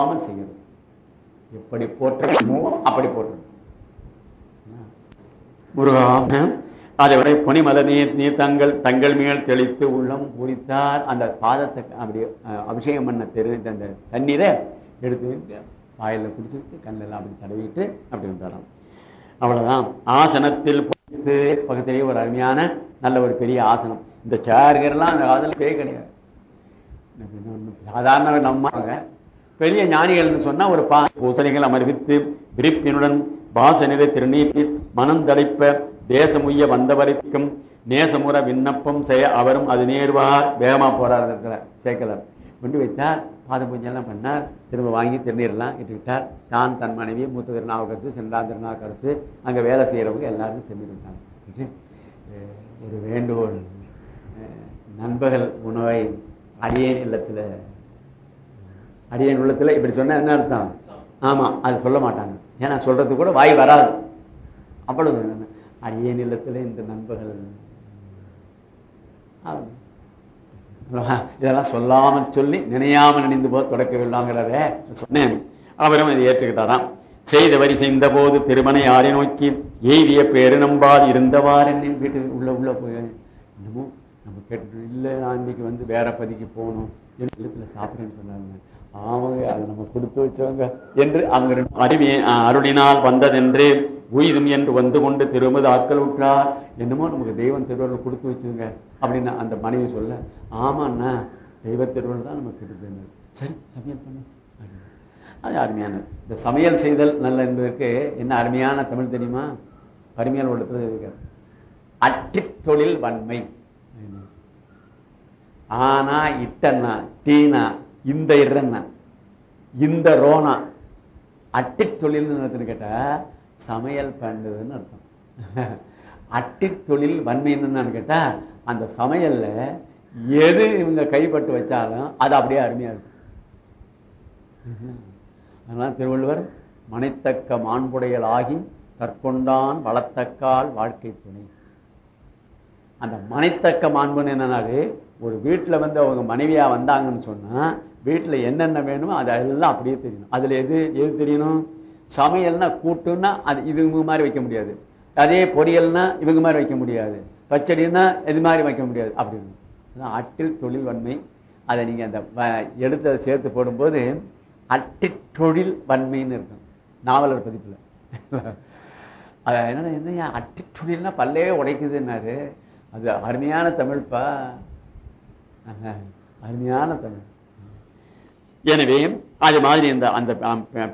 விடாமல் செய்யணும் எப்படி போற்றணுமோ அப்படி போற்றணும் முருகா அதை நீர் நீர் தங்கள் தங்கள் மேல் தெளித்து உள்ளம் பூரித்தார் அந்த பாதத்தை அப்படி அபிஷேகம் பண்ண தெரு அந்த தண்ணீரை எடுத்து வாயில குடிச்சுட்டு கண்ணெல்லாம் அப்படி தடவிட்டு அப்படி வந்தாராம். அவ்வளவுதான். ஆசனத்தில் பொறுத்து பக்கத்திலேயே ஒரு அருமையான நல்ல ஒரு பெரிய ஆசனம். இந்த சேர்கள்லாம் அந்த காலத்தில் பேய் கிடையாது. சாதாரண நம்ம பெரிய ஞானிகள்னு சொன்னா ஒரு பா பூசணிகள் அமர்வித்து விரிப்பினுடன் வாசனிலை திருநீட்டில் மனம் தடைப்ப தேசமுய்ய வந்தவரைக்கும் நேசமுற விண்ணப்பம் செய்ய அவரும் அது நேர்வார். வேகமா போறார் இருக்கிற சேக்கலர். கொண்டு வைத்தார். பாத பூஜை எல்லாம் பண்ணார். திரும்ப வாங்கி திருநீர்லாம் இட்டுக்கிட்டார் தான் தன் மனைவி மூத்த திருநாவுக்கரசு சென்றான் திருநாவுக்கரசு. அங்கே வேலை செய்கிறவங்க எல்லாருக்கும் திருநீர் விட்டாங்க. ஒரு வேண்டுகோள். நண்பகல் உணவை அடியேன் இல்லத்தில் அடியன் உள்ளத்துல இப்படி சொன்னா என்ன அர்த்தம்? ஆமா அது சொல்ல மாட்டாங்க. ஏன்னா சொல்றது கூட வாய் வராது. அவ்வளவு. அடியன் இல்லத்துல இந்த நண்பர்கள். இதெல்லாம் சொல்லாமல் சொல்லி நினையாமல் நினைந்து போது தொடக்கவில்லாங்கிறத சொன்னேன். அவரும் அதை ஏற்றுக்கிட்டாராம். செய்த வரி செய்த போது திருமணை யாரை நோக்கி எய்திய பேரு நம்பால் இருந்தவாறு வீட்டு உள்ள உள்ள போய் என்னமோ நம்ம கேட்டு இல்லை நான் இன்னைக்கு வந்து வேற பதிக்கு போகணும். என் இல்லத்துல சாப்பிடுறேன்னு சொன்னாங்க. ஆமாங்க அதை நம்ம கொடுத்து வச்சவங்க என்று அவங்க ரெண்டு அறிவி அருளினால் வந்ததென்று உயிரும் என்று வந்து கொண்டு திரும்பது ஆட்கள் விட்டார் என்னமோ நமக்கு தெய்வம் திருவருள் கொடுத்து வச்சுங்க அப்படின்னு அந்த மனைவி சொல்ல ஆமாண்ணா தெய்வ திருவருள் தான் நமக்கு இருக்குது சரி சமையல் பண்ணு. அது அருமையானது. இந்த சமையல் செய்தல் நல்ல என்பதற்கு என்ன அருமையான தமிழ் தெரியுமா? பரிமையால் உள்ளத்துல இருக்கிறது. அட்டி தொழில் வன்மை. ஆனா இட்டன்னா டீனா இந்த இறன்னா இந்த ரோனா அட்டி தொழில் என்னத்துன்னு கேட்டா சமையல் பண்ணதுன்னு அர்த்தம். அட்டி தொழில் வன்மை என்னன்னு கேட்டா அந்த சமையல்ல எது இவங்க கைப்பட்டு வச்சாலும் அது அப்படியே அருமையா இருக்கும். அதனால திருவள்ளுவர் மனைத்தக்க மாண்புடையல் ஆகி தற்கொண்டான் வளத்தக்கால் வாழ்க்கை துணை. அந்த மனைத்தக்க மாண்புன்னு என்னன்னாலே ஒரு வீட்டில் வந்து அவங்க மனைவியா வந்தாங்கன்னு சொன்னா வீட்டில் என்னென்ன வேணுமோ அதெல்லாம் அப்படியே தெரியணும். அதில் எது எது தெரியணும்? சமையல்னா கூட்டுன்னா அது இவங்க மாதிரி வைக்க முடியாது. அதே பொரியல்னா இவங்க மாதிரி வைக்க முடியாது. பச்சடின்னா இது மாதிரி வைக்க முடியாது. அப்படின்னு அட்டில் தொழில் வன்மை அதை நீங்கள் அந்த வ- எடுத்து அதை சேர்த்து போடும்போது அட்டி தொழில் வன்மைன்னு இருக்கும். நாவலர் பதிப்பில். அது என்ன என்னையா அட்டி தொழில்னா பல்லே உடைக்குதுன்னாரு. அது அருமையான தமிழ்ப்பா. அருமையான தமிழ். எனவே அது மாதிரி இந்த அந்த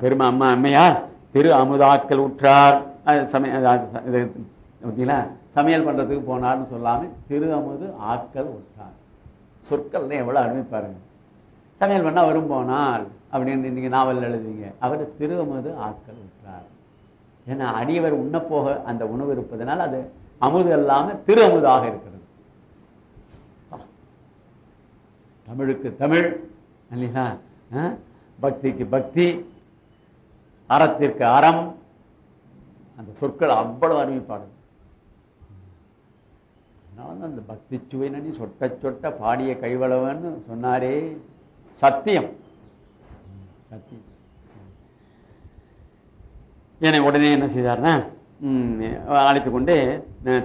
பெருமா அம்மா அம்மையார் திரு அமுதாக்கள் உற்றார். பார்த்தீங்களா? சமையல் பண்றதுக்கு போனார்னு சொல்லாமல் திரு அமுது ஆக்கள் உற்றார். சொற்கள்ல எவ்வளவு அருமை பாருங்க. சமையல் பண்ணா வரும் போனால் அப்படின்னு நீங்க நாவல் எழுதுவீங்க அவர் திரு அமுது ஆக்கள் உற்றார். ஏன்னா அடியவர் உண்ணப்போக அந்த உணவு இருப்பதனால் அது அமுது அல்லாம திரு அமுதாக இருக்கிறது. தமிழுக்கு தமிழ் இல்லைங்களா? பக்திக்கு பக்தி அறத்திற்கு அறம். அந்த சொற்கள் அவ்வளவு அறிவிப்பாடு அதனால அந்த பக்தி சுவை சொட்ட சொட்ட பாடிய கைவளவன்னு சொன்னாரே. சத்தியம். சத்தியம். என்னை உடனே என்ன செய்தார்னா அழைத்து கொண்டு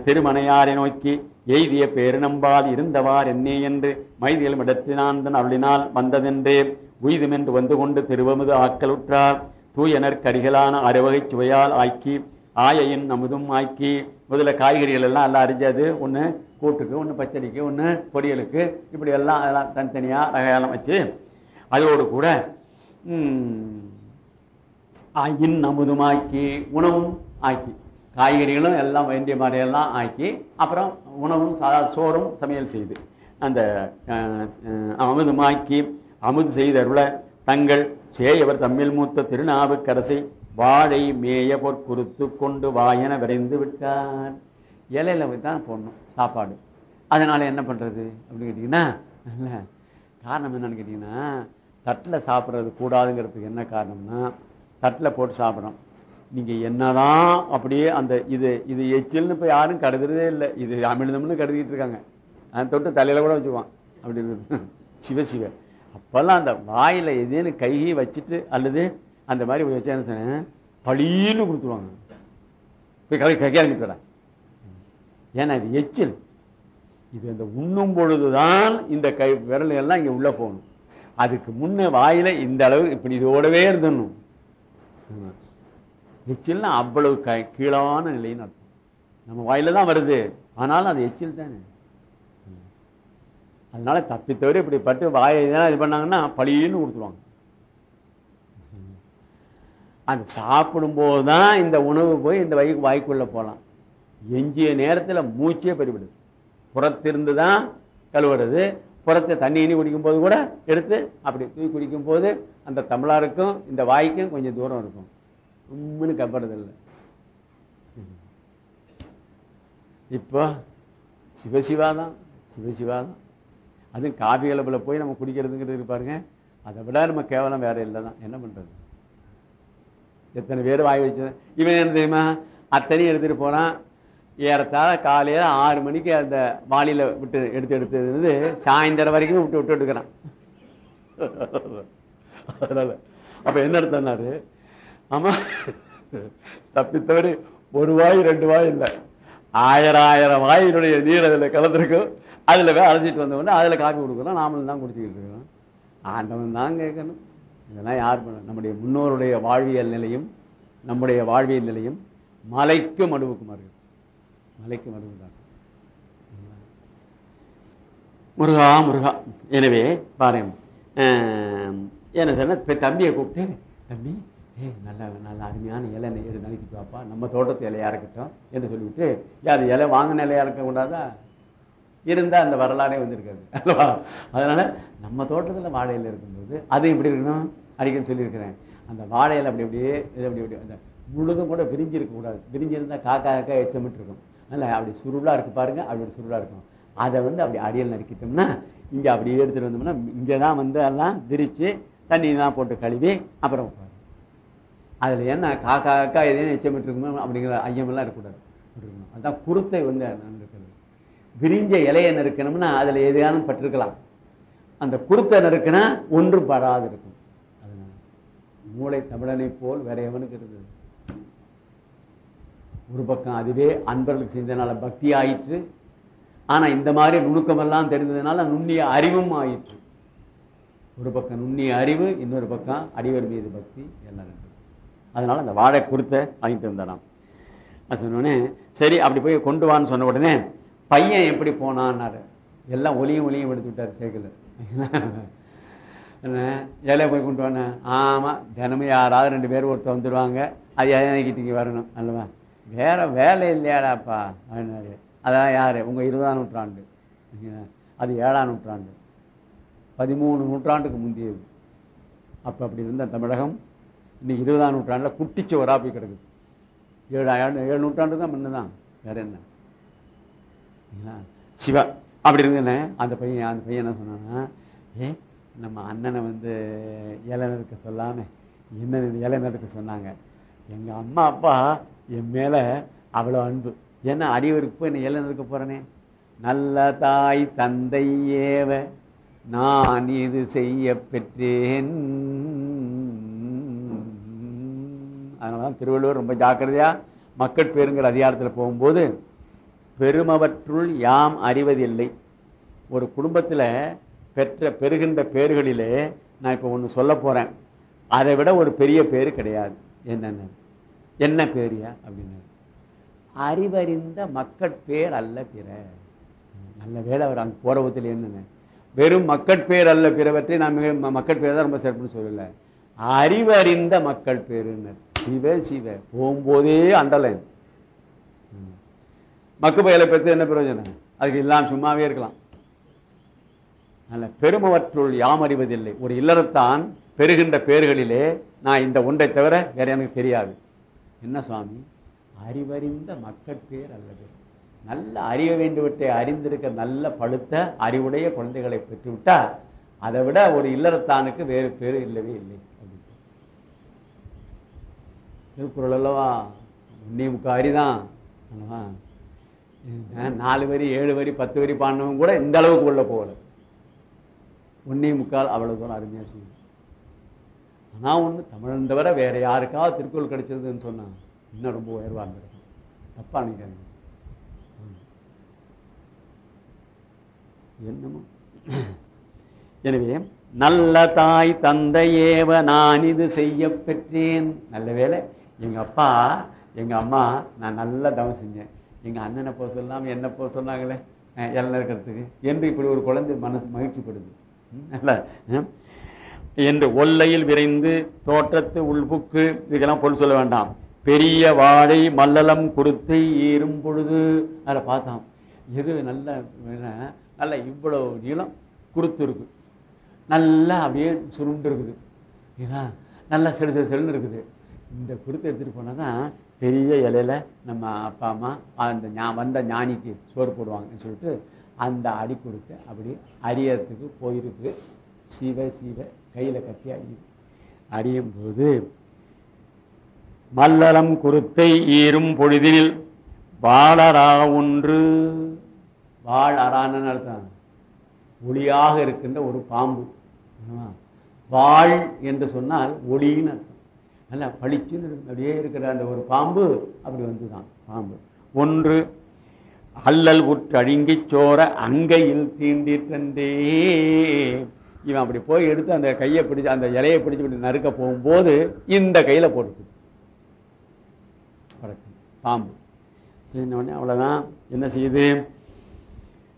திருமணையாரை நோக்கி எய்திய பெருநம்பால் இருந்தவார் என்னே என்று மைதிகள் இடத்தினான் அருளினால் வந்ததென்றே. உய்துமென்று வந்து கொண்டு திருவமுது ஆக்கலுற்றார். தூயனர் கரிகளான அறுவகை சுவையால் ஆக்கி ஆயையின் அமுதும் ஆக்கி முதல்ல காய்கறிகள் எல்லாம் எல்லாம் அரிஞ்சது ஒன்று கூட்டுக்கு ஒன்று பச்சடிக்கு ஒன்று பொரியலுக்கு இப்படி எல்லாம் அதெல்லாம் தனித்தனியாக ரகையெல்லாம் வச்சு அதோடு கூட ம், ஆயின் அமுதுமாக்கி உணவும் ஆக்கி காய்கறிகளும் எல்லாம் வேண்டிய மாதிரியெல்லாம் ஆக்கி அப்புறம் உணவும் சாதா சோறும் சமையல் செய்து அந்த அமுதுமாக்கி அமுது செய்தருள தங்கள் சேயவர் தம்மில் மூத்த திருநாவுக்கரசை வாழை மேய பொற்குறுத்து கொண்டு வாயன விரைந்து விட்டார். இலையில போய் தான் போடணும் சாப்பாடு. அதனால் என்ன பண்ணுறது அப்படின்னு கேட்டிங்கன்னா இல்லை காரணம் என்னன்னு கேட்டிங்கன்னா தட்டில் சாப்பிட்றது கூடாதுங்கிறதுக்கு என்ன காரணம்னா தட்டில் போட்டு சாப்பிட்றோம் நீங்க என்னதான் அப்படியே அந்த இது இது எச்சில்னு இப்போ யாரும் கருதுறதே இல்லை. இது அமிழ்தம்னு கருதிட்டு இருக்காங்க. அதை தொட்டு தலையில் கூட வச்சுக்குவான். அப்படி சிவ சிவ. அப்பெல்லாம் அந்த வாயில எதுன்னு கையை வச்சுட்டு அல்லது அந்த மாதிரி வச்சேன்னு சொன்னேன் பளின்னு கொடுத்துருவாங்க. போய் கை கையால் ஏன்னா இது எச்சில். இது அந்த உண்ணும் பொழுதுதான் இந்த கை விரல் எல்லாம் இங்கே உள்ளே போகணும். அதுக்கு முன்ன வாயில இந்த அளவு இப்படி இதோடவே இருந்துடணும். எச்சில்னா அவ்வளவு க- கீழான நிலைன்னு அர்த்தம். நம்ம வாயில தான் வருது. ஆனாலும் அது எச்சில் தானே. அதனால தப்பி தவிர இப்படி பட்டு வாயை இது பண்ணாங்கன்னா பளின்னு கொடுத்துருவாங்க. அது சாப்பிடும்போது தான் இந்த உணவு போய் இந்த வயிறு வாய்க்குள்ளே போகலாம் எஞ்சிய நேரத்தில் மூச்சே பெருவிடுது. புறத்திருந்து தான் கழுவுறது. புறத்தை தண்ணி இனி கூட எடுத்து அப்படி தூக்கி குடிக்கும் போது அந்த தமிழாருக்கும் இந்த வாய்க்கும் கொஞ்சம் தூரம் இருக்கும். உம்முன்னு கப்படுறதில்லை இப்போ சிவசிவா தான் சிவசிவா தான் அதுவும் காஃபி கலப்பில் போய் நம்ம குடிக்கிறதுங்கிறது இருப்பாருங்க அதை விட நம்ம கேவலம் வேற இல்லை தான். என்ன பண்றது? எத்தனை பேர் வாய் வச்சு இவன் என்ன தெரியுமா? அத்தனையும் எடுத்துட்டு போனான். ஏறத்தாழ காலையில ஆறு மணிக்கு அந்த வாளியில விட்டு எடுத்து எடுத்து இருந்து சாயந்தரம் வரைக்கும் விட்டு விட்டு எடுக்கிறான். அதனால அப்ப என்ன அர்த்தம்னாரு ஆமா தப்பித்தவரு ஒரு வாய் ரெண்டு வாய் இல்லை. ஆயிரம் ஆயிரம் வாயினுடைய நீர் அதுல கலந்துருக்கும். அதுல போய் அழைச்சிட்டு வந்த உடனே அதுல காப்பி கொடுக்குறோம் நாமளும் தான் குடிச்சிக்கிட்டு இருக்கோம் ஆண்டவன் தான் கேட்கணும். இதெல்லாம் யார் பண்ண நம்முடைய முன்னோருடைய வாழ்வியல் நிலையும் நம்முடைய வாழ்வியல் நிலையும் மலைக்கும் மடுவுக்கு அருகு மலைக்கு அடுவு தான். முருகா முருகா. எனவே பாருங்க. என்ன சொன்ன இப்ப தம்பியை கூப்பிட்டு தம்பி ஏ நல்ல நல்ல அருமையான இலை எது நறுக்கிட்டு வாப்பா. நம்ம தோட்டத்து இலையா இருக்கட்டும் என்று சொல்லிவிட்டு "ஏன் அது இலை வாங்கின இலையா இருக்க இருந்தால் அந்த வரலாறே வந்திருக்காது. அல்லவா? அதனால் நம்ம தோட்டத்தில் வாழையில் இருக்கும்போது அது எப்படி இருக்கணும்? அடிக்கடி சொல்லியிருக்கிறேன். அந்த வாழையில் அப்படி அப்படியே இது அப்படி அப்படி அந்த முழுதும் கூட விரிஞ்சு இருக்கக்கூடாது விரிஞ்சிருந்தால் காக்கா காக்கா எச்சமிட்டு இருக்கும். அதனால அப்படி சுருளாக இருக்கு பாருங்க அப்படி ஒரு சுருளாக இருக்கும். அதை வந்து அப்படி அடியல் நறுக்கிட்டோம்னா இங்கே அப்படியே எடுத்துகிட்டு வந்தோம்னா இங்கே தான் வந்து எல்லாம் விரித்து தண்ணியெல்லாம் போட்டு கழுவி அப்புறம் உட்காரு. அதில் என்ன காக்கா காக்கா எதையும் எச்சமிட்டு இருக்கணும் அப்படிங்கிற ஐயமெல்லாம் இருக்கக்கூடாது. அதுதான் அதான் குருத்தை வந்து இருக்கிறது விரிஞ்ச இலையை நறுக்கணும்னா அதுல எதையானும் பட்டிருக்கலாம். அந்த குருத்தை நறுக்கினா ஒன்றும் படாது இருக்கும். அதனால மூளை தமிழனை போல் வேற எவனுக்கு இருந்தது ஒரு பக்கம் அதுவே அன்பர்களுக்கு செஞ்சதுனால பக்தி ஆயிற்று. ஆனா இந்த மாதிரி நுணுக்கமெல்லாம் தெரிந்ததுனால நுண்ணிய அறிவும் ஆயிற்று. ஒரு பக்கம் நுண்ணிய அறிவு இன்னொரு பக்கம் அடிவர் மீது பக்தி எல்லாம் அதனால அந்த வாழை குருத்தை வாங்கிட்டு வந்தாராம் நான் சொன்னோடனே சரி அப்படி போய் கொண்டு வான்னு சொன்ன உடனே பையன் எப்படி போனான்னாரு. எல்லாம் ஒலியும் ஒலியும் எடுத்து விட்டார் சைக்கிள் என்ன? இலைய போய் கொண்டு வானேன். ஆமாம் தினமும் யாராவது ரெண்டு பேர் ஒருத்தர் வந்துடுவாங்க அது இறங்கிட்டு வரணும் அல்லவா? வேற வேலை இல்லையாடாப்பா அப்படின்னாரு. அதான் யார்? உங்கள் இருபதாம் நூற்றாண்டு. அது ஏழாம் நூற்றாண்டு. பதிமூணு நூற்றாண்டுக்கு முந்தியது. அப்போ அப்படி இருந்த தமிழகம் இன்னைக்கு இருபதாம் நூற்றாண்டுல குட்டிச்சுவரா போய் கிடக்குது. ஏழு ஏழு ஏழு நூற்றாண்டு தான் முன்னதான். வேறு என்ன? சிவா அப்படி இருந்தேனே அந்த பையன் அந்த பையன் என்ன சொன்னான்னா ஏ நம்ம அண்ணனை வந்து இலை சொல்லாம என்ன இலை சொன்னாங்க? எங்கள் அம்மா அப்பா என் மேலே அவ்வளோ அன்பு. ஏன்னா அடிவருக்கு போய் என்ன இலை போகிறேனே நல்ல தாய் தந்தை ஏவ நான் இது செய்ய பெற்றேன். அதனால திருவள்ளுவர் ரொம்ப ஜாக்கிரதையாக மக்கள் பேருங்கிற அதிகாரத்தில் போகும்போது பெருமவற்றுள் யாம் அறிவதில்லை. ஒரு குடும்பத்தில் பெற்ற பெறுகின்ற பேர்களிலே நான் இப்போ ஒன்று சொல்ல போகிறேன் அதை விட ஒரு பெரிய பேர் கிடையாது. என்னென்ன? என்ன பேரியா? அப்படின்னு. அறிவறிந்த மக்கட்பேர் அல்ல பிற. நல்ல வேலை அவர் அங்கே போறவத்தில் என்னென்ன? வெறும் மக்கட்பேர் அல்ல பிறவற்றை நான் மிக மக்கட்பேர் தான் ரொம்ப சிறப்புன்னு சொல்லலை. அறிவறிந்த மக்கள் பேருன்னு சிவ சிவ. போகும்போதே அண்டலைன் மக்கு பயலை பெற்று என்ன பிரயோஜனம்? அதுக்கு இல்லாமல் சும்மாவே இருக்கலாம். அல்ல பெருமவற்றுள் யாம் அறிவதில்லை. ஒரு இல்லறத்தான் பெறுகின்ற பேர்களிலே நான் இந்த ஒன்றை தவிர வேற எனக்கு தெரியாது. என்ன சுவாமி? அறிவறிந்த மக்கட்பேர் அல்லது நல்ல அறிய வேண்டுவற்றை அறிந்திருக்க நல்ல பழுத்த அறிவுடைய குழந்தைகளை பெற்றுவிட்டால் அதை விட ஒரு இல்லறத்தானுக்கு வேறு பேர் இல்லவே இல்லை. அப்படின்னு திருக்குறள் அல்லவா? உன்னே முக்கா அல்லவா? நாலு வரி ஏழு வரி பத்து வரி பாடினவங்க கூட இந்த அளவுக்கு உள்ள போகல. ஒன்னே முக்கால் அவ்வளவு தூரம் அருமையா செய்யும் ஆனா ஒண்ணு தமிழன் தவிர வேற யாருக்காவது திருக்குறள் கிடைச்சதுன்னு சொன்னாங்க இன்னும் ரொம்ப உயர்வா இருந்திருக்கும். தப்பா நினைக்காதீங்க. என்னமோ? எனவே நல்ல தாய் தந்தையேவ நான் இது செய்ய பெற்றேன். நல்ல வேலை எங்க அப்பா எங்க அம்மா நான் நல்ல தவம் செஞ்சேன். எங்கள் அண்ணனை போக சொல்லாமல் என்ன போக சொன்னாங்களே? அஹ் எல்லாம் இருக்கிறதுக்கு என்று இப்படி ஒரு குழந்தை மனசு மகிழ்ச்சிப்படுது. ம், என்று ஒல்லையில் விரைந்து தோற்றத்து உள்புக்கு இதுக்கெல்லாம் பொருள் சொல்ல வேண்டாம். பெரிய வாழை மல்லலம் கொடுத்தை ஏறும் பொழுது அதில் பார்த்தோம் எது நல்ல நல்ல இவ்வளவு நீளம் குருத்து இருக்கு நல்லா அப்படியே சுருண்டு இருக்குது. ஏன்னா நல்லா செடு செழு செழுன்னு இருக்குது. இந்த குருத்தை எடுத்துட்டு போனா தான் பெரிய இலையில நம்ம அப்பா அம்மா அந்த ஞா வந்த ஞானிக்கு சோறு போடுவாங்கன்னு சொல்லிட்டு அந்த அடி கொடுத்து அப்படி அரியறதுக்கு போயிருக்கு. சிவ சிவ கையில கட்டி அடி. அடியும் போது மல்லலம் குருத்தை ஈரும் பொழுதினில் வாழரா ஒன்று. வாழறான்னு அர்த்தம். ஒளியாக இருக்கின்ற ஒரு பாம்பு. வாழ் என்று சொன்னால் ஒளின்னு நல்லா பளிச்சுன்னு அப்படியே இருக்கிற அந்த ஒரு பாம்பு அப்படி வந்துதான். பாம்பு. ஒன்று அல்லல் உற்று அழுங்கிச் சோர அங்கையில் தீண்டிட்டே இவன் அப்படி போய் எடுத்து அந்த கையை பிடிச்சி அந்த இலையை பிடிச்சி இப்படி நறுக்க போகும்போது இந்த கையில் போட்டு பாம்பு. சரி உடனே என்ன செய்யுது?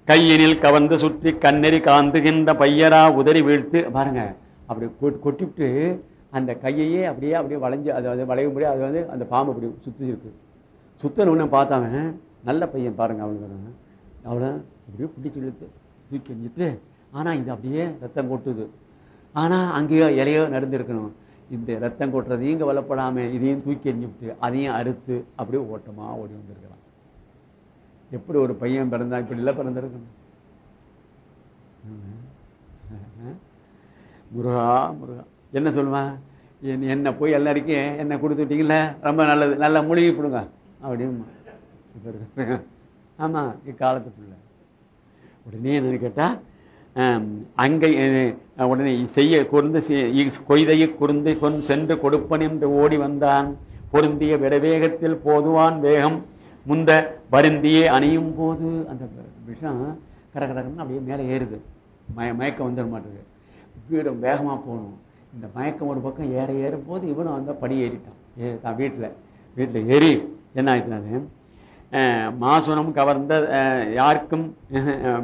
கையினில் கவர்ந்து சுற்றி கண்ணெறி காந்துகின்ற பையரா உதறி வீழ்த்து பாருங்க அப்படி கொ- கொட்டிவிட்டு அந்த கையையே அப்படியே அப்படியே வளைஞ்சு அது அது வளையும்படி அது வந்து அந்த பாம்பு அப்படி சுத்தி இருக்கு. சுத்தன உடனே பார்த்தாவன் நல்ல பையன் பாருங்க அவனுக்கு அவனை அப்படியே பிடிச்சி இழுத்து தூக்கி எறிஞ்சிட்டு ஆனால் இது அப்படியே ரத்தம் கொட்டுது. ஆனால் அங்கேயோ இலையோ நடந்துருக்கணும். இந்த ரத்தம் கொட்டுறதையும் இங்கே வளப்படாமல் இதையும் தூக்கி எறிஞ்சுவிட்டு அதையும் அறுத்து அப்படியே ஓட்டமாக ஓடி வந்திருக்கிறான். எப்படி ஒரு பையன் பிறந்தா இப்படி இல்லை பிறந்திருக்கணும்? முருகா முருகா. என்ன சொல்லுவான்? என் என்னை போய் எல்லாருக்கும் கொடுத்து கொடுத்துட்டீங்களே ரொம்ப நல்லது. நல்லா மூழ்கி கொடுங்க. அப்படின்னு ஆமாம் இருக்க ஆமா உடனே என்னன்னு கேட்டா அங்கே உடனே செய்ய குறுந்து கொய்தையை குறுந்து கொன் சென்று கொடுப்பன் என்று ஓடி வந்தான். பொருந்திய விடவேகத்தில் போதுவான் வேகம். முந்த வருந்தியே அணியும் போது அந்த விஷம் கர அப்படியே மேலே ஏறுது. மய மயக்கம் வந்துட மாட்டேங்குது. வீடும் வேகமாக போகணும். இந்த மயக்கம் ஒரு பக்கம் ஏற ஏறும் போது இவனும் அந்த படி ஏறிட்டான். ஏ தான் வீட்டில் வீட்டில் ஏறி என்ன ஆயிட்டானு அஹ், மாசுனம் கவர்ந்த யாருக்கும்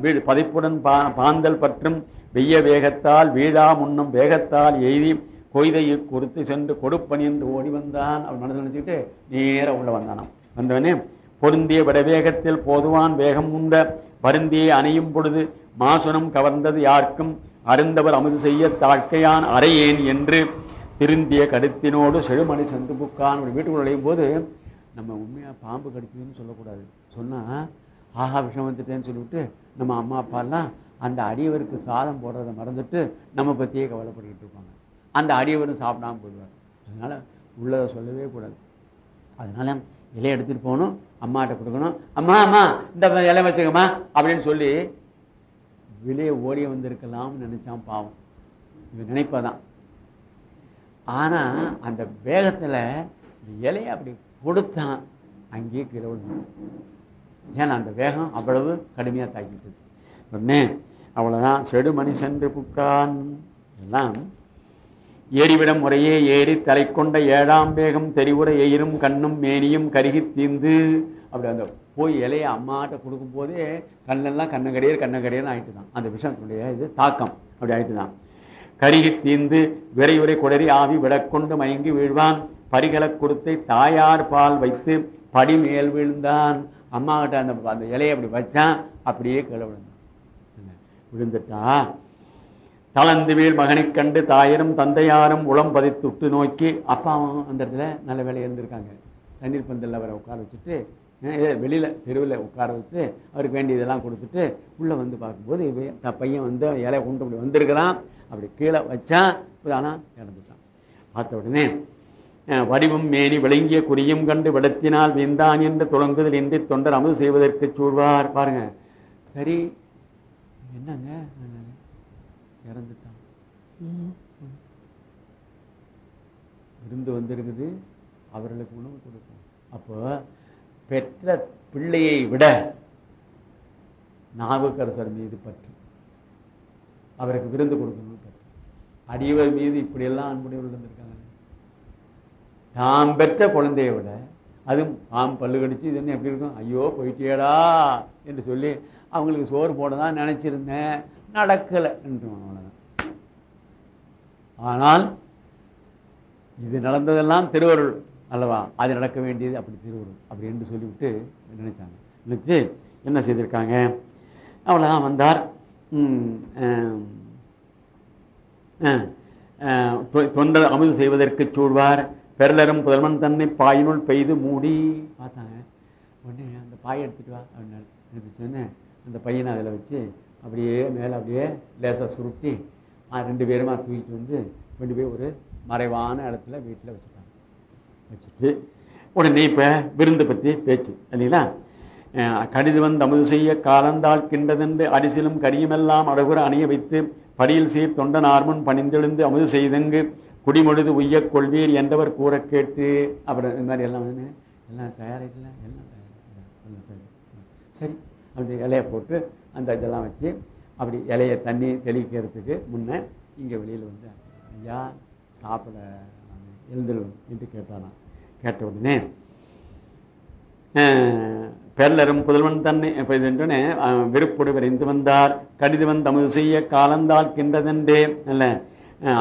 வீடு பதைப்புடன் பா பாந்தல் பற்றும் வெய்ய வேகத்தால் வீழா முன்னும் வேகத்தால் எய்தி கொய்தையை கொடுத்து சென்று கொடுப்பணி என்று ஓடி வந்தான். அவன் மனசு நினச்சிக்கிட்டு நேராக உள்ள வந்தானாம். வந்தவனே பொருந்திய விடவேகத்தில் போதுவான் வேகம் உண்ட பருந்தியை அணையும் பொழுது மாசுனம் கவர்ந்தது யாருக்கும் அருந்தவர் அமுது செய்ய தாழ்க்கையான் அறையேன் என்று திருந்திய கடுத்தினோடு செழுமணி சென்று புக்கான் ஒரு வீட்டுக்குள்ள நுழையும் போது நம்ம உண்மையாக பாம்பு கடிச்சதுன்னு சொல்லக்கூடாது. சொன்னால் ஆஹா விஷம் வந்துட்டேன்னு சொல்லிவிட்டு நம்ம அம்மா அப்பா எல்லாம் அந்த அடியவருக்கு சாதம் போடுறதை மறந்துட்டு நம்ம பற்றியே கவலைப்பட்டுக்கிட்டு இருப்பாங்க. அந்த அடியவரும் சாப்பிடாம போயிடுவார். அதனால் உள்ளதை சொல்லவே கூடாது. அதனால் இலையை எடுத்துகிட்டு போகணும் அம்மாட்ட கொடுக்கணும். அம்மா அம்மா இந்த இலை வச்சுக்கம்மா அப்படின்னு சொல்லி வெளியே ஓடி வந்திருக்கலாம்னு நினச்சான் பாவம். இவன் நினைப்பதான். ஆனால் அந்த வேகத்தில் இலையை அப்படி கொடுத்தான். அங்கேயே கீழே விழுந்தான். ஏன்னா அந்த வேகம் அவ்வளவு கடுமையாக தாக்கிட்டது உடனே அவ்வளோதான் செடுமணி சென்று புக்கான் எல்லாம் ஏறிவிடம் முறையே ஏறி தலை கொண்ட ஏழாம் வேகம் தெரிவுரை எயிரும் கண்ணும் மேனியும் கருகி தீந்து அப்படி அந்த போய் இலைய அம்மாட்ட கொடுக்கும் போதே கண்ணெல்லாம் கண்ணங்கரையர் கண்ணங்கரையர்னு ஆயிட்டு தான் அந்த விஷயத்தினுடைய இது தாக்கம் அப்படி ஆயிட்டு தான் கருகி தீந்து விரைவுரை குடறி ஆவி விடக்கொண்டு மயங்கி வீழ்வான். பரிகல கொடுத்தை தாயார் பால் வைத்து படி மேல் விழுந்தான். அம்மா கிட்ட அந்த அந்த இலையை அப்படி வச்சான். அப்படியே கீழே விழுந்தான். விழுந்துட்டா? தளர்ந்து வீழ் மகனைக் கண்டு தாயரும் தந்தையாரும் உளம் பதித்துட்டு நோக்கி அப்பாவும் அந்த இடத்துல நல்ல வேலை இருந்திருக்காங்க தண்ணீர் பந்தல்ல அவரை உட்கார வச்சுட்டு வெளியில் தெருவில் உட்கார வச்சு அவருக்கு வேண்டியதெல்லாம் கொடுத்துட்டு உள்ளே வந்து பார்க்கும்போது இவன் த- பையன் வந்து இலையை கொண்டு அப்படி வந்திருக்கிறான். அப்படி கீழே வச்சான் ஆனால் இறந்துட்டான். பார்த்த உடனே வடிவம் மேனி விளங்கிய குறியும் கண்டு விடத்தினால் விந்தான் என்று தொடங்குதல் இன்றி தொண்டர் அமுது செய்வதற்கு சூழ்வார். பாருங்க. சரி என்னங்க? இறந்துட்டான். விருந்து வந்திருக்குது. அவர்களுக்கு உணவு கொடுக்கும் அப்போ பெற்ற பிள்ளையை விட நாவுக்கரசர் மீது பற்று. அவருக்கு விருந்து கொடுக்கணும்னு பற்று. அடியவர் மீது இப்படியெல்லாம் அன்புடையவர்கள் இருந்திருக்காங்க தாம் பெற்ற குழந்தையை விட அதுவும் ஆம் பல்லு கடிச்சு இது என்ன எப்படி இருக்கும்? ஐயோ போயிட்டேடா என்று சொல்லி அவங்களுக்கு சோறு போட தான் நினைச்சிருந்தேன். நடக்கலை என்று அவ்வளோதான் ஆனால் இது நடந்ததெல்லாம் திருவருள். அல்லவா? அது நடக்க வேண்டியது அப்படி திருவிடும் அப்படி என்று சொல்லிவிட்டு நினைச்சாங்க. நினைச்சு என்ன செய்திருக்காங்க? அவ்வளோதான் வந்தார். தொ- தொண்டர் அமுது செய்வதற்கு சூழ்வார். பெருளரும் புதல்வன் தன்னை பாயினுள் பெய்து மூடி. பார்த்தாங்க. உடனே அந்த பாயை எடுத்துட்டு வா அப்படின்னு எடுத்து சொன்னேன் அந்த பையனை அதில் வச்சு அப்படியே மேலே அப்படியே லேசாக சுருட்டி ரெண்டு பேருமா தூக்கிட்டு வந்து கொண்டு போய் ஒரு மறைவான இடத்துல வீட்டில் வச்சுட்டாங்க. வச்சுட்டு உடனே இப்போ விருந்து பற்றி பேச்சு இல்லைங்களா? அஹ் கடிது வந்து அமுது செய்ய காலந்தாள் கிண்டதென்று அரிசிலும் கரியுமெல்லாம் அழகுற அணிய வைத்து படியில் சீர் ஆர்மன் பணிந்தெழுந்து அமுது செய்தங்கு குடிமொழுது உய்ய கொள்வீர் என்றவர் கூற கேட்டு அப்புறம் இந்த மாதிரி எல்லாம் வந்து எல்லாம் தயாரிக்கலாம் எல்லாம் சரி சரி அப்படி இலையை போட்டு அந்த இதெல்லாம் வச்சு அப்படி இலையை தண்ணி தெளிக்கிறதுக்கு முன்னே இங்கே வெளியில் வந்து ஐயா சாப்பிட எழுந்துடும் என்று கேட்டானா கேட்ட உடனே அஹ், புதல்வன் தன்னை இப்ப இது விரைந்து வந்தார் கடிதவன் தமது செய்ய காலந்தால் கின்றதென்றே அல்ல.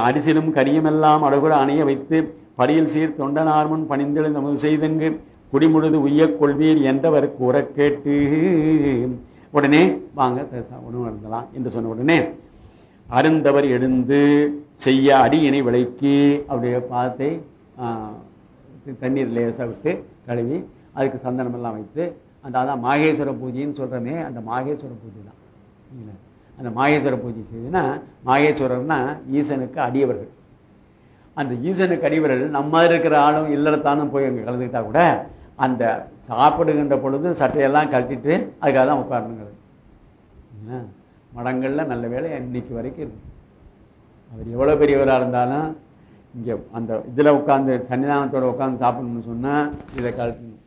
அரிசிலும் கரியுமெல்லாம் அடகுட அணைய வைத்து படியில் சீர் தொண்டனார் முன் பணிந்தெழு தமது செய்தங்கு குடிமுழுது உய்யக் கொள்வீர் என்றவர் கூற கேட்டு. உடனே வாங்க உணவு இருந்தலாம் என்று சொன்ன உடனே அருந்தவர் எழுந்து செய்ய அடியினை விளக்கி அப்படியே பாதத்தை தண்ணீர் லேசாக விட்டு கழுவி அதுக்கு சந்தனம் எல்லாம் வைத்து அந்த அதான் மாகேஸ்வர பூஜைன்னு சொல்கிறோமே அந்த மாகேஸ்வர பூஜை தான். அந்த மாகேஸ்வர பூஜை செய்துன்னா மாகேஸ்வரர்னா ஈசனுக்கு அடியவர்கள். அந்த ஈசனுக்கு அடியவர்கள் நம்ம இருக்கிற ஆளும் இல்லறத்தானும் போய் அங்கே கலந்துக்கிட்டா கூட அந்த சாப்பிடுகின்ற பொழுது சட்டையெல்லாம் கழட்டிட்டு அதுக்காக தான் உட்காரணுங்கிறது மடங்களில் நல்ல வேலை இன்னைக்கு வரைக்கும் இருக்கு. அவர் எவ்வளோ பெரியவராக இருந்தாலும் இங்கே அந்த இதில் உட்காந்து சன்னிதானத்தோடு உட்காந்து சாப்பிடணும்னு சொன்னால் இதை கலட்டணும்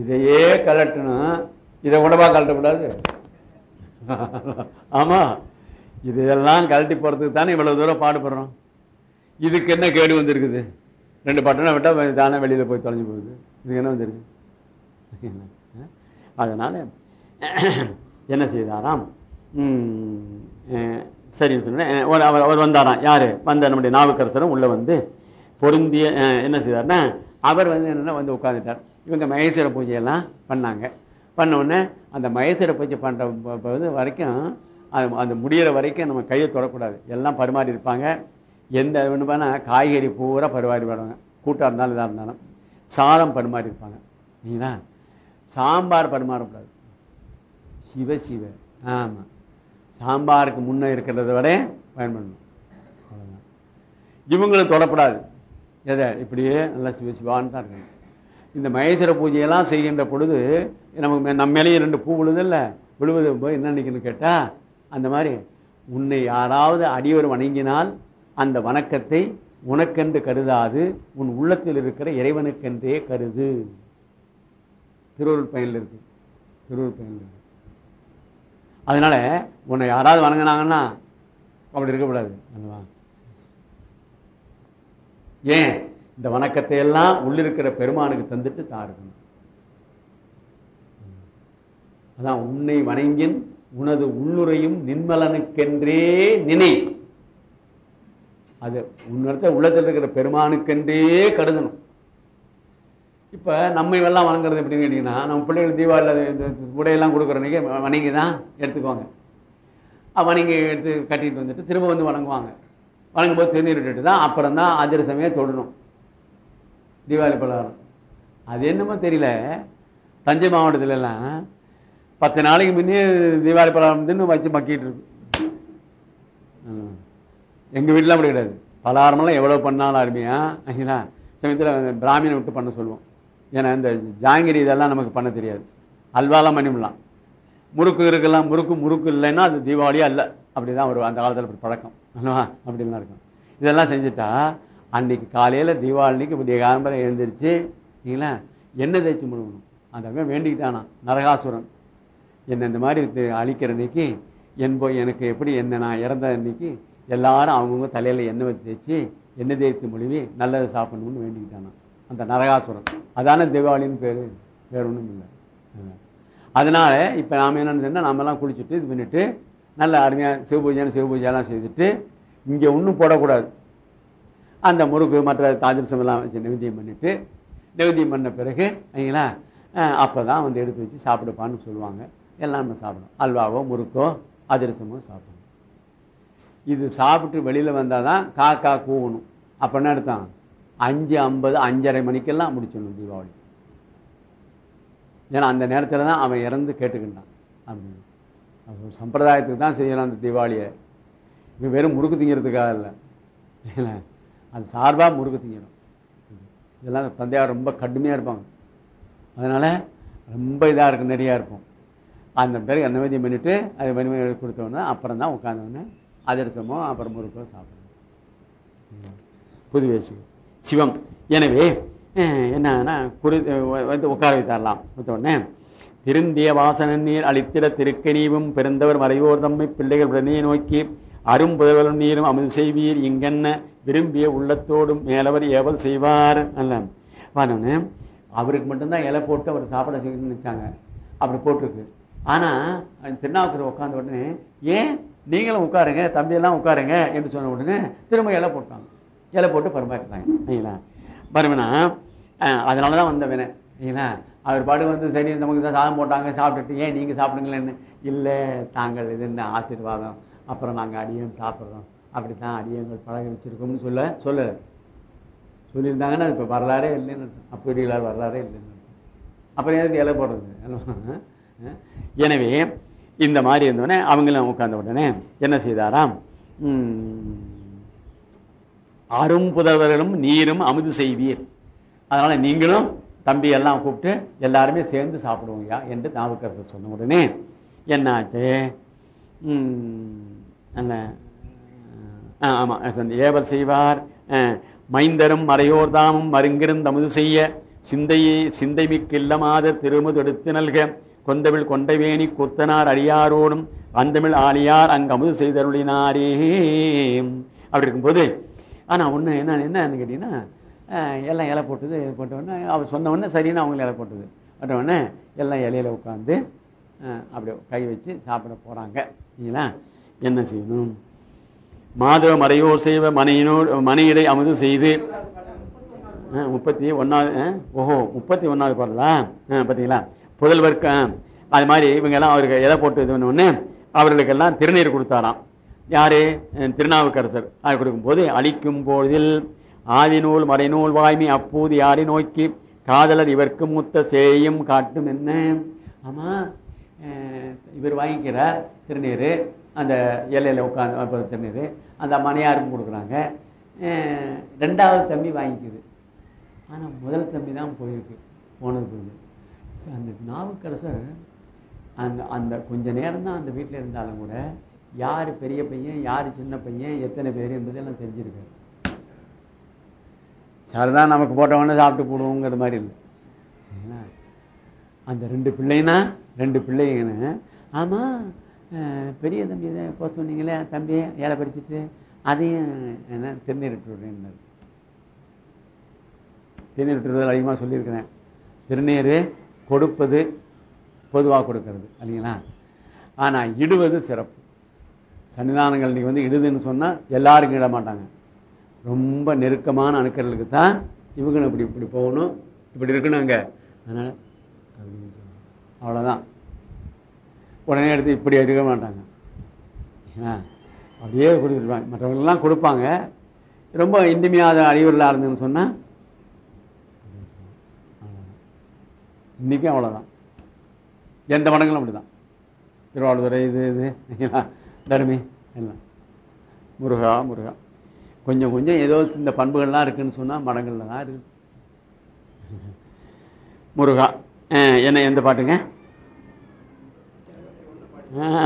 இதையே கழட்டணும். இதை கூடவா கழட்டக்கூடாது? ஆமாம் இதெல்லாம் கழட்டி போகிறதுக்கு தானே இவ்வளோ தூரம் பாடுபடுறோம்? இதுக்கு என்ன கேடு வந்திருக்குது? ரெண்டு பட்டணம் விட்டால் தானே வெளியில் போய் தொலைஞ்சு போகுது. இதுக்கு என்ன வந்திருக்கு? அதனால் என்ன செய்தாராம்? சரின்னு சொன்னேன். ஒரு அவர் அவர் வந்தாராம். யாரு? வந்த நம்முடைய நாவுக்கரசரும் உள்ள வந்து பொருந்திய என்ன செய்தார்னா அவர் வந்து என்னென்னா வந்து உட்கார்ந்துட்டார். இவங்க மகேஸ்வர பூஜையெல்லாம் பண்ணாங்க. பண்ண உடனே அந்த மகேஸ்வர பூஜை பண்ணுற இது வரைக்கும் அது அந்த முடியிற வரைக்கும் நம்ம கையை தொடக்கூடாது. எல்லாம் பரிமாறி இருப்பாங்க. எந்த ஒன்று காய்கறி பூரா பரிமாறி வருவாங்க கூட்டாக இருந்தாலும் இதாக இருந்தாலும். சாதம் பரிமாறி இருப்பாங்க. சரிங்களா சாம்பார் பரிமாறக்கூடாது. சிவ சிவ. ஆமாம் சாம்பாருக்கு முன்ன இருக்கிறத விட பயன்படணும் இவங்களும் தொடப்படாது. எதை? இப்படியே நல்லா சிவ சிவான்னு தான் இருக்கணும் இந்த மகேஸ்வர பூஜையெல்லாம் செய்கின்ற பொழுது நமக்கு மே- நம்ம மேலேயும் ரெண்டு பூ விழுதில்ல? விழுவது போய் என்ன நினைக்கணும் கேட்டால் அந்த மாதிரி உன்னை யாராவது அடியவர் வணங்கினால் அந்த வணக்கத்தை உனக்கென்று கருதாது. உன் உள்ளத்தில் இருக்கிற இறைவனுக்கென்றே கருது. திருவருள் பயனில் இருக்கு. திருவருள் பயனில் இருக்கு. அதனால உன்னை யாராவது வணங்கினாங்கன்னா அப்படி இருக்கக்கூடாது ஏன்? இந்த வணக்கத்தை எல்லாம் உள்ளிருக்கிற பெருமானுக்கு தந்துட்டு தான் இருக்கணும். அதான் உன்னை வணங்கின் உனது உள்ளுரையும் நின்மலனுக்கென்றே நினை. அது உன்னிடத்த உள்ளத்தில் இருக்கிற பெருமானுக்கென்றே கருதணும். இப்போ நம்மை எல்லாம் வணங்குறது எப்படின்னு கேட்டிங்கன்னா நம்ம பிள்ளைகள் தீபாவளியில் இந்த உடையெல்லாம் கொடுக்குறன்னைக்கு வணங்கி தான் எடுத்துக்குவாங்க. வணங்கி எடுத்து கட்டிட்டு வந்துட்டு திரும்ப வந்து வணங்குவாங்க. வணங்கும்போது திருநீர் விட்டுட்டு தான் அப்புறம் தான் அதிரசமே தொடணும் தீபாவளி பலகாரம். அது என்னமோ தெரியல. தஞ்சை மாவட்டத்திலலாம் பத்து நாளைக்கு முன்னே தீபாவளி பலகாரம் தின்னு வச்சு மக்கிட்டு இருக்கு. எங்கள் வீட்டிலாம் அப்படி கிடையாது. பலகாரமெல்லாம் எவ்வளோ பண்ணாலும் அருமையா சரிங்களா சமயத்தில் பிராமியனை விட்டு பண்ண சொல்லுவோம். ஏன்னா இந்த ஜாங்கிரி இதெல்லாம் நமக்கு பண்ண தெரியாது. அல்வாலாம் பண்ணிவிடலாம் முறுக்கு இருக்கலாம் முறுக்கு முறுக்கு இல்லைன்னா அது தீபாவளியா இல்லை. அப்படிதான் ஒரு அந்த காலத்தில் இப்படி பழக்கம். அல்லவா அப்படிலாம் இருக்கும். இதெல்லாம் செஞ்சுட்டா அன்னைக்கு காலையில் தீபாவளிக்கு இப்படி காலம்பரம் எழுந்திரிச்சு சரிங்களா எண்ணெய் தேய்ச்சி முழுகணும். அந்த வேண்டிக்கிட்டானா நரகாசுரன். என்ன இந்த மாதிரி அழிக்கிற அன்னைக்கு என் போய் எனக்கு எப்படி என்ன நான் இறந்த அன்னைக்கு எல்லாரும் அவங்கவுங்க தலையில் எண்ணெய் வச்சு தேய்ச்சி எண்ணெய் தேய்த்து மொழிவி நல்லது சாப்பிடணும்னு வேண்டிக்கிட்டானா அந்த நரகாசுரன் அதானே தீபாவளின்னு பேர்? வேற ஒன்றும் இல்லை. அதனால இப்போ நாம் என்னன்னு செஞ்சோம்னா நாமெல்லாம் குளிச்சுட்டு இது பண்ணிட்டு நல்ல அருமையாக சிவபூஜைன்னு சிவபூஜையெல்லாம் செய்துட்டு இங்கே ஒன்றும் போடக்கூடாது. அந்த முறுக்கு மற்ற தாதிரசம் எல்லாம் வச்சு நிவந்தியம் பண்ணிட்டு நிவந்தியம் பண்ண பிறகு சரிங்களா அப்போ தான் வந்து எடுத்து வச்சு சாப்பிடுப்பான்னு சொல்லுவாங்க. எல்லாம் நம்ம சாப்பிடும் அல்வாவோ முறுக்கோ அதிரசமோ சாப்பிடணும். இது சாப்பிட்டு வெளியில் வந்தால் தான் காக்கா கூவணும். அப்போ என்ன எடுத்தான் அஞ்சு ஐம்பது அஞ்சரை மணிக்கெல்லாம் முடிச்சிடணும் தீபாவளி. ஏன்னா அந்த நேரத்தில் தான் அவன் இறந்து கேட்டுக்கிட்டான். அப்படின்னு. அது சம்பிரதாயத்துக்கு தான் செய்யணும் அந்த தீபாவளியை. இப்போ வெறும் முறுக்கு திங்கிறதுக்காக இல்லை. அது சார்பாக முறுக்கு திங்கணும். இதெல்லாம் தந்தையார் ரொம்ப கடுமையாக இருப்பாங்க. அதனால் ரொம்ப இதாக இருக்கும் நிறையா இருக்கும். அந்த பிறகு நிவேதியம் பண்ணிவிட்டு அது மணிமணி கொடுத்தோன்னே அப்புறம் தான் உட்காந்தோன்னே அதிரசமோ அப்புறம் முறுக்கோ சாப்பிடணும். புது வேஷம் சிவம். எனவே என்னன்னா குரு வந்து உட்கார வைத்தாரலாம். உடனே திருந்திய வாசன நீர் அளித்திட திருக்கனீவும் பிறந்தவர் மறைவோர் தம்மை பிள்ளைகள் உடனே நோக்கி அரும்புதல்வரும் நீரும் அமுது செய்வீர். இங்கென்ன விரும்பிய உள்ளத்தோடும் மேலவர் ஏவல் செய்வார். அல்ல. வானோன்னு அவருக்கு மட்டும்தான் இலை போட்டு அவர் சாப்பிட செய்யணும்னு நினைச்சாங்க. அப்படி போட்டிருக்கு. ஆனால் திருநாவுக்கர் உட்காந்த உடனே ஏன் நீங்களும் உட்காருங்க தம்பியெல்லாம் உட்காருங்க என்று சொன்ன உடனே திரும்ப இலை போட்டாங்க. இலை போட்டு பரிமாறிட்டாங்க சரிங்களா? பருமனா அதனால தான் வந்தவன சரிங்களா? அவர் பாடு வந்து சரி நமக்கு தான் சாதம் போட்டாங்க சாப்பிட்டுட்டு ஏன் நீங்கள் சாப்பிடுங்களேன்னு? இல்லை தாங்கள் இது என்ன ஆசீர்வாதம்? அப்புறம் நாங்கள் அடியம் சாப்பிட்றோம். அப்படி தான் அடியங்கள் பழக வச்சுருக்கோம்னு சொல்ல சொல்ல. சொல்லியிருந்தாங்கன்னா இப்போ வரலாறே இல்லைன்னு அப்படி வரலாறே இல்லைன்னு அப்புறம் எதுக்கு இலை போடுறது? எனவே இந்த மாதிரி இருந்தோடனே அவங்களும் உட்கார்ந்த உடனே என்ன செய்தாராம்? அரும் புதவர்களும் நீரும் அமுது செய்வீர். அதனால நீங்களும் தம்பி எல்லாம் கூப்பிட்டு எல்லாருமே சேர்ந்து சாப்பிடுவோங்கய்யா என்று நாவுக்கரசர் சொன்ன உடனே என்னாச்சு? ஆமாம் ஏவல் செய்வார். மைந்தரும் மறையோர் தாமும் மருங்கிருந்த அமுது செய்ய சிந்தையை சிந்தை மிக்க இல்லமாத திருமுது எடுத்து நல்க கொந்தமிழ் கொண்டைவேணி குத்தனார் அடியாரோடும் அந்தமிழ் ஆலியார் அங்கு அமுது செய்தருளினாரே. அப்படி இருக்கும்போது ஆனால் ஒன்று என்ன என்னன்னு கேட்டிங்கன்னா எல்லாம் இலை போட்டது போட்டவுடனே அவர் சொன்ன உடனே சரின்னு அவங்களும் இலை போட்டது. போட்டவுடனே எல்லாம் இலையில உட்காந்து அப்படி கை வச்சு சாப்பிட போகிறாங்க இல்லைங்களா என்ன செய்யணும்? மாதவ மறையோ செய்வ மனையினோடு மனையிடை அமுது செய்து முப்பத்தி ஒன்றாவது ஓஹோ முப்பத்தி ஒன்றாவது பாடலா? பார்த்தீங்களா புதல்வர்க்கு அது மாதிரி இவங்கெல்லாம் அவருக்கு எதை போட்டு இது பண்ண அவர்களுக்கெல்லாம் திருநீர் கொடுத்தாராம். யாரு? திருநாவுக்கரசர். கொடுக்கும் கொடுக்கும்போது அழிக்கும் போதில் ஆதிநூல் மறைநூல் வாய்மை அப்போது யாரை நோக்கி? காதலர் இவருக்கு மூத்த சேயும் காட்டும் என்ன? ஆமா இவர் வாங்கிக்கிறார் திருநீர். அந்த எல்லையில் உட்காந்து திருநீர். அந்த மனையாருக்கும் கொடுக்குறாங்க. ரெண்டாவது தம்பி வாங்கிக்குது. ஆனால் முதல் தம்பி தான் போயிருக்கு போனது போகுது அந்த நாவுக்கரசர் அந்த அந்த கொஞ்ச நேரம் தான் அந்த வீட்டில் இருந்தாலும் கூட யார் பெரிய பையன் யார் சின்ன பையன் எத்தனை பேர் என்பதெல்லாம் தெரிஞ்சிருக்காரு தான் நமக்கு போட்டவொடனே சாப்பிட்டு போடுவோங்கிற மாதிரி இல்லை. அந்த ரெண்டு பிள்ளைனா ரெண்டு பிள்ளைங்கன்னு. ஆமாம் பெரிய தம்பி தான் எப்போ சொன்னீங்களே தம்பி ஏழை படிச்சுட்டு அதையும் என்ன திருநீரிட்டு விடுறேன்னாரு திருநீர் விட்டுறது அதிகமாக சொல்லியிருக்கிறேன். திருநீர் கொடுப்பது பொதுவாக கொடுக்கறது இல்லைங்களா? ஆனால் இடுவது சிறப்பு. சன்னிதானங்கள் இன்றைக்கி வந்து இடுதுன்னு சொன்னால் எல்லாருக்கும் இட மாட்டாங்க. ரொம்ப நெருக்கமான அணுக்கர்களுக்கு தான் இவங்க இப்படி இப்படி போகணும் இப்படி இருக்கணும் அங்கே அதனால் அவ்வளோதான் உடனே எடுத்து இப்படி எடுக்க மாட்டாங்க. ஏன்னா அப்படியே கொடுத்துருப்பாங்க. மற்றவங்களெல்லாம் கொடுப்பாங்க. ரொம்ப இனிமையாத அறிவுரலாக இருந்ததுன்னு சொன்னால் இன்றைக்கும் அவ்வளோதான் எந்த மடங்களும் அப்படி தான் திருவாவூரை இது இது தருமி. எல்லாம் முருகா முருகா. கொஞ்சம் கொஞ்சம் ஏதோ இந்த பண்புகள்லாம் இருக்குன்னு சொன்னால் மடங்கள்ல தான் இருக்கு. முருகா என்ன எந்த பாட்டுங்க?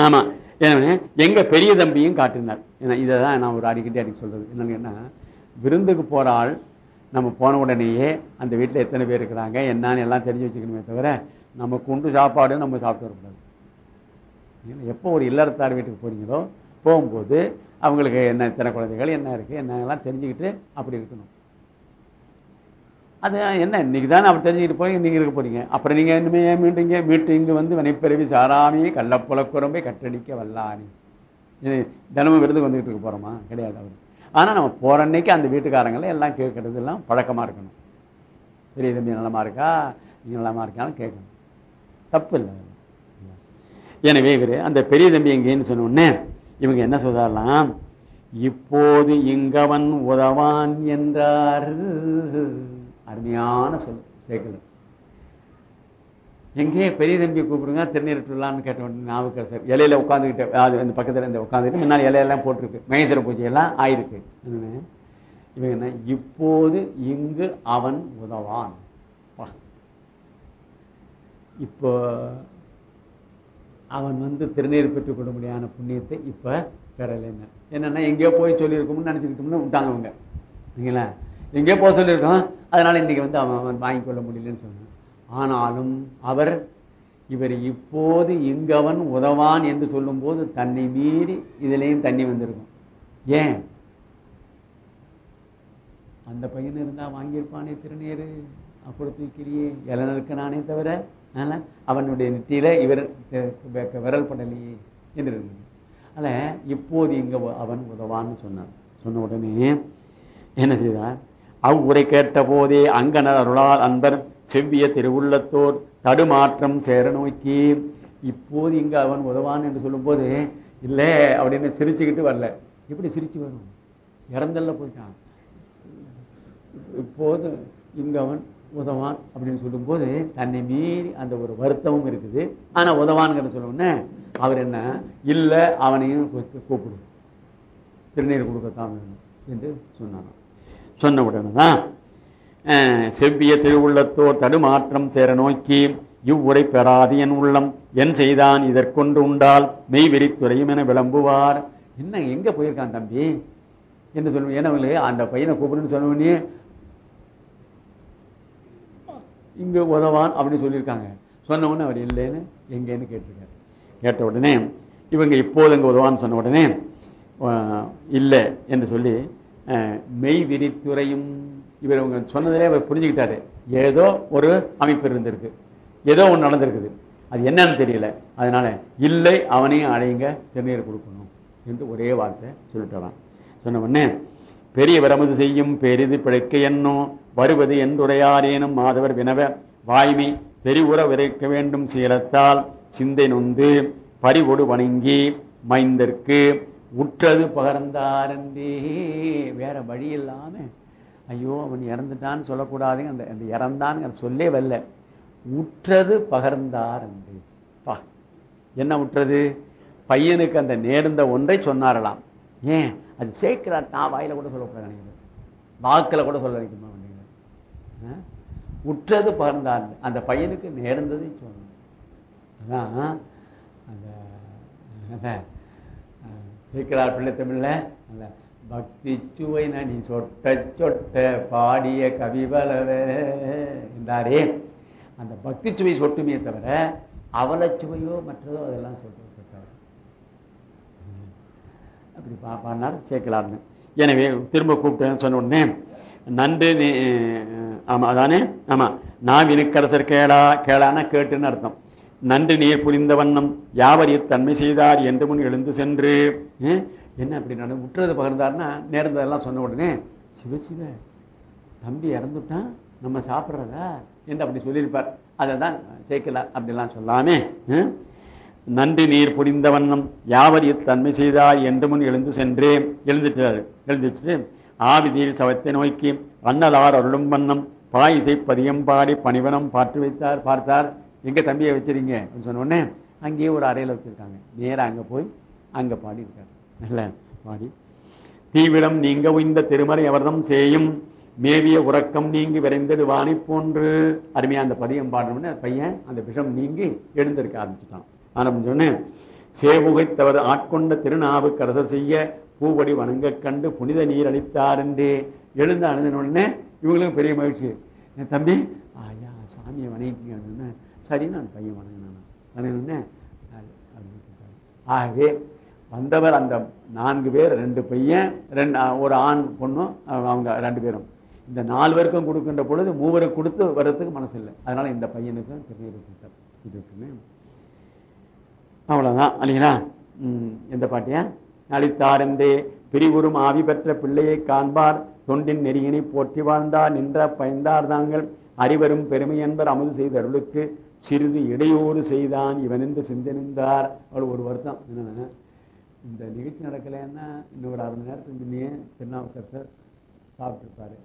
ஆமாம் ஏன்னா எங்க பெரிய தம்பியும் காட்டினார். ஏன்னா இதை தான் நான் ஒரு அடிக்கடி அடிக்க சொல்றது. என்னன்னு விருந்துக்கு போற ஆள் நம்ம போன உடனேயே அந்த வீட்டில் எத்தனை பேர் இருக்கிறாங்க என்னன்னு எல்லாம் தெரிஞ்சு வச்சுக்கணுமே தவிர நமக்கு உண்டு சாப்பாடு நம்ம சாப்பிட்டு வரக்கூடாது. எப்போ ஒரு இல்லறத்தார் வீட்டுக்கு போறீங்களோ போகும்போது அவங்களுக்கு என்ன எத்தனை குழந்தைகள் என்ன இருக்கு என்னெல்லாம் தெரிஞ்சுக்கிட்டு அப்படி இருக்கணும். அது என்ன இன்னைக்கு தானே அப்படி தெரிஞ்சுக்கிட்டு போய் நீங்க இருக்க போறீங்க. அப்புறம் நீங்க இனிமே ஏன் மீண்டுங்க மீட்டு இங்கு வந்து வினைப்பிறவி சாராமி கள்ளப்புலக்குறம்பை கட்டடிக்க வல்லானி. இது தினமும் விருதுக்கு வந்துகிட்டு இருக்க போறோமா? கிடையாது அவர். ஆனா நம்ம போற அன்னைக்கு அந்த வீட்டுக்காரங்களை எல்லாம் கேட்கறது எல்லாம் பழக்கமா இருக்கணும். பெரிய தம்பி நலமா இருக்கா? நீங்கள் நலமா இருக்கான்னு கேட்கணும். தப்பு இல்லை எனவே இவர் அந்த பெரிய தம்பி எங்கேன்னு சொன்னோன்னே இவங்க என்ன சொல்றாலாம் இப்போது இங்கவன் உதவான் என்றார். அருமையான சொல் சேர்க்கல எங்கே பெரிய தம்பி கூப்பிடுங்க திருநீரட்டுலான்னு கேட்ட உடனே நாவுக்கரசர் இலையில உட்காந்துக்கிட்ட அது அந்த பக்கத்தில் இந்த உட்காந்துட்டு முன்னால் இலையெல்லாம் போட்டிருக்கு. மகேஸ்வர பூஜையெல்லாம் ஆயிருக்கு. இவங்க என்ன இப்போது இங்கு அவன் உதவான். இப்போ அவன் வந்து திருநீர் பெற்றுக் கொள்ளும்படியான புண்ணியத்தை இப்ப பெறலைன்னு என்னன்னா எங்கேயோ போய் சொல்லியிருக்கோம்னு நினைச்சுக்கிட்டோம்னு விட்டாங்க அவங்க. இல்லைங்களா எங்கேயோ போக சொல்லியிருக்கோம் அதனால இன்னைக்கு வந்து அவன் அவன் வாங்கிக் கொள்ள முடியலன்னு சொன்னான். ஆனாலும் அவர் இவர் இப்போது இங்கவன் உதவான் என்று சொல்லும்போது தன்னை மீறி இதுலேயும் தண்ணி வந்திருக்கும். ஏன்? அந்த பையன் இருந்தா வாங்கியிருப்பானே திருநீரு. அப்படி தூக்கிறியே இளநருக்கு நானே தவிர அதனால் அவனுடைய நெற்றியில் இவர் விரல் படலையே என்று இருந்தது. அதில் இப்போது இங்கே அவன் உதவான்னு சொன்னான். சொன்ன உடனே என்ன செய்தார்? அவ்வுரை கேட்ட போதே அங்கனர் அருளால் அன்பர் செவ்விய திருவுள்ளத்தோர் தடுமாற்றம் சேர நோக்கி இப்போது இங்கே அவன் உதவான் என்று சொல்லும்போது இல்லை அப்படின்னு சிரிச்சுக்கிட்டு வரல. எப்படி சிரிச்சு வரும்? இறந்தல்ல போயிட்டான். இப்போது இங்கே அவன் உதவான் அப்படின்னு சொல்லும்போது தன்னை மீறி அந்த ஒரு வருத்தமும் இருக்குது. ஆனால் உதவான்கிற சொன்னோடனே அவர் என்ன? இல்லை அவனையும் கூப்பிடு. திருநீர் கொடுக்கத்தான் வேணும் என்று சொன்னான் சொன்ன உடனே தான் செவ்விய திருவுள்ளத்தோர் தடுமாற்றம் சேர நோக்கி இவ்வுரை பெறாது என் உள்ளம் என் செய்தான் இதற்கொண்டு உண்டால் மெய் வெறித்துறையும் என விளம்புவார். என்ன எங்க போயிருக்கான் தம்பி? என்று சொல்லுவேன் ஏன்னா அந்த பையனை கூப்பிடுன்னு சொன்ன உடனே இங்கே உதவான் அப்படின்னு சொல்லியிருக்காங்க. சொன்ன உடனே அவர் இல்லைன்னு எங்கேன்னு கேட்டிருக்காரு. கேட்ட உடனே இவங்க இப்போது இங்கே உதவான்னு சொன்ன உடனே இல்லை என்று சொல்லி மெய் விரித்துறையும் இவர் இவங்க சொன்னதிலே அவர் புரிஞ்சுக்கிட்டாரு. ஏதோ ஒரு அமைப்பு இருந்திருக்கு. ஏதோ ஒன்று நடந்திருக்குது. அது என்னன்னு தெரியல. அதனால இல்லை அவனையும் அடையுங்க திருநீர் கொடுக்கணும் என்று ஒரே வார்த்தை சொல்லிட்டாராம். சொன்ன உடனே பெரிய வரமது செய்யும் பெரிது பிழைக்க என்னோ வருவது என்றுரையாரேனும் மாதவர் வினவ வாய்மை தெரிவுற விரைக்க வேண்டும் சீலத்தால் சிந்தை நொந்து பறிவொடு வணங்கி மைந்தற்கு உற்றது பகர்ந்தாரன்றே. வேற வழி இல்லாம ஐயோ அவன் இறந்துட்டான்னு சொல்லக்கூடாதுங்க. அந்த அந்த இறந்தான்னு சொல்லே வரல. உற்றது பகர்ந்தார் பா என்ன உற்றது? பையனுக்கு அந்த நேர்ந்த ஒன்றை சொன்னாரலாம். ஏன்? அது சேர்க்கிறார் தான் வாயில கூட சொல்ல நினைக்கிறேன் வாக்கில் கூட சொல்ல நினைக்குமா நினைக்கிறேன் ஆ? உற்றது பகர்ந்தார் அந்த பையனுக்கு நேர்ந்ததை சொல்லணும் அதான் அந்த சேர்க்கிறார் பிள்ளை தமிழ்ல அந்த பக்தி சுவை நனி சொட்ட சொட்ட பாடிய கவிவளவே என்றாரே. அந்த பக்தி சுவை சொட்டுமே தவிர அவலச்சுவையோ மற்றதோ அதெல்லாம் சொல்ற அப்படி பா சேர்க்கலாம்னு. எனவே திரும்ப கூப்பிட்டேன்னு சொன்ன உடனே நன்று நீ- ஆமா அதானே? ஆமா. நாவினுக்கரசர் கேளா கேளானா கேட்டுன்னு அர்த்தம். நன்று நீர் புரிந்த வண்ணம் யாவர் இத்தன்மை செய்தார் என்று முன் எழுந்து சென்று என்ன அப்படி நடந்து முற்றுறது பகிர்ந்தார்னா நேர்ந்ததெல்லாம் சொன்ன உடனே சிவ சிவ தம்பி இறந்துட்டான் நம்ம சாப்பிட்றதா? என்று அப்படி சொல்லியிருப்பார். அதை தான் சேர்க்கல அப்படிலாம் சொல்லாமே நன்றி நீர் புரிந்த வண்ணம் யாவர் இத்தன்மை செய்தாய் என்று முன் எழுந்து சென்று எழுந்துச்சு ஆவி ஆவிதீர் சவத்தை நோக்கி அண்ணலார் அருளும் வண்ணம் பாய் இசை பதியம் பாடி பணிவனம் பார்த்து வைத்தார் பார்த்தார். எங்க தம்பியை வச்சிருங்க அப்படின்னு சொன்ன உடனே அங்கேயே ஒரு அறையில வச்சிருக்காங்க. நேராக அங்க போய் அங்க பாடி இருக்கார் நல்ல பாடி. தீவிரம் நீங்க உய்ந்த திருமறை அவர்தம் செய்யும் மேவிய உறக்கம் நீங்கி விரைந்தது வாணி போன்று. அருமையா அந்த பதியம் பாடணும்னு பையன் அந்த விஷம் நீங்கி எழுந்திருக்க ஆரம்பிச்சுட்டான். ஆரம்பிச்சோடனே சேவுகைத்தவர் ஆட்கொண்ட திருநாவு கரச செய்ய பூவடி வணங்க கண்டு புனித நீர் அளித்தார் என்று எழுந்து அணுதின உடனே இவங்களுக்கு பெரிய மகிழ்ச்சி. என் தம்பி ஐயா சாமியை வணங்கிட்டீங்க சரி நான் பையன் வணங்கினான் வணங்கினே ஆகவே வந்தவர் அந்த நான்கு பேர் ரெண்டு பையன் ரெண்டு ஒரு ஆண் பொண்ணும் அவங்க ரெண்டு பேரும். இந்த நாலு பேருக்கும் கொடுக்கின்ற பொழுது மூவருக்கு கொடுத்து வர்றதுக்கு மனசு இல்லை அதனால இந்த பையனுக்கும் திருநீர் கொடுத்தார் இதுக்குமே அவ்வளவுதான். இல்லைங்களா? ம், எந்த பாட்டியா? அளித்தாரந்தே பிரிவுறும் ஆவி பெற்ற பிள்ளையை காண்பார். தொண்டின் நெறியினை போற்றி வாழ்ந்தார் நின்ற பயந்தார் தாங்கள். அறிவரும் பெருமை என்பர் அமுது செய்த அருளுக்கு சிறிது இடையூறு செய்தான் இவன் என்று சிந்தனிந்தார் அவள் ஒரு வருத்தம். என்ன இந்த நிகழ்ச்சி நடக்கலைன்னா இன்னொரு அரை மணி நேரத்துக்கு முன்னே திருநாவுக்கரசர் சாப்பிட்டுருப்பாரு.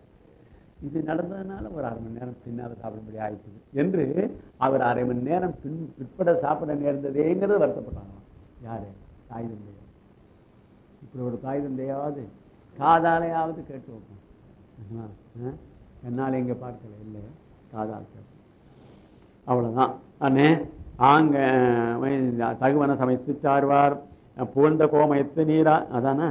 இது நடந்ததுனால ஒரு அரை மணி நேரம் பின்னால் சாப்பிடும்படி ஆயிடுச்சு என்று அவர் அரை மணி நேரம் பின் பிற்பட சாப்பிட நேர்ந்ததேங்கிறது வருத்தப்படுறாங்க யாரு? தாய் தந்தையா? இப்படி ஒரு தாய் தந்தையாவது காதாலையாவது கேட்டு வைப்போம். ஆ? என்னால் எங்கே பார்க்கல இல்லை. காதால் கேட்போம். அவ்வளோதான் அண்ணே ஆங்க தகுவன சமைத்து சார்வார். புகழ்ந்த கோமயத்து நீரா அதானே?